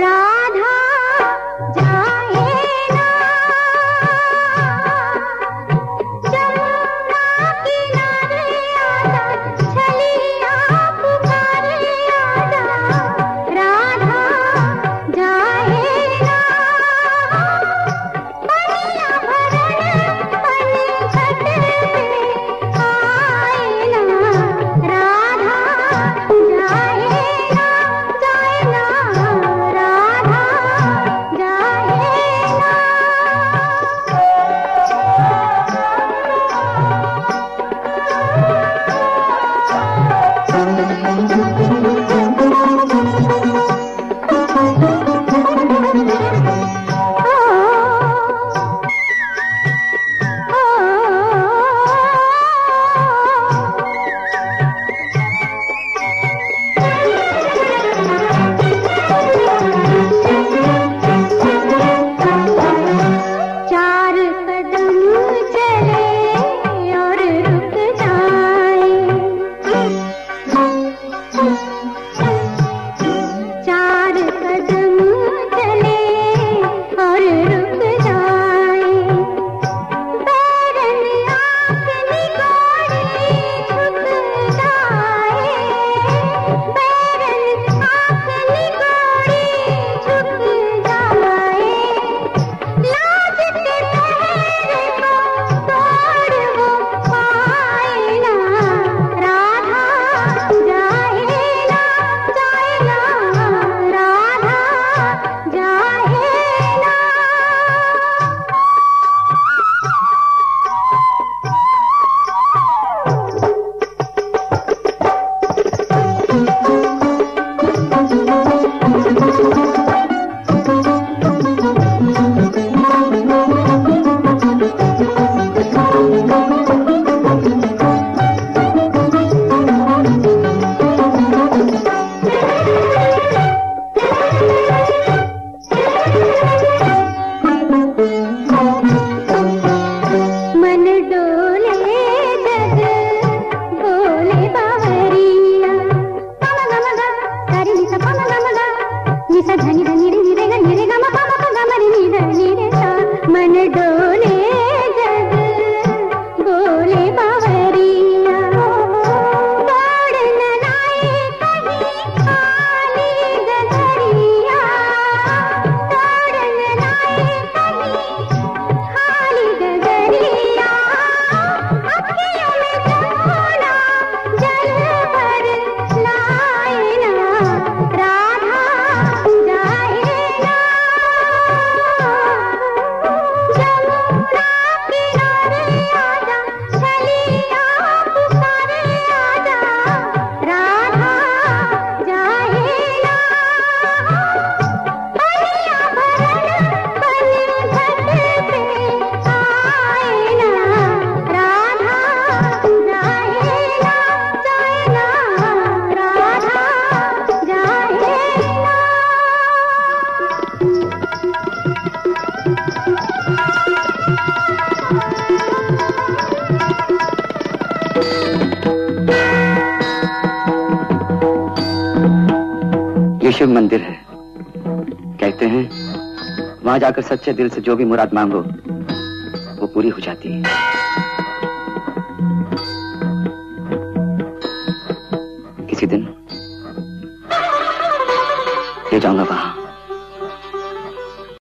But Shiv मंदिर है। कहते हैं, वहाँ जाकर सच्चे दिल से जो भी मुराद मांगो, वो पूरी हो जाती है। किसी दिन, ले जाऊँगा वहाँ।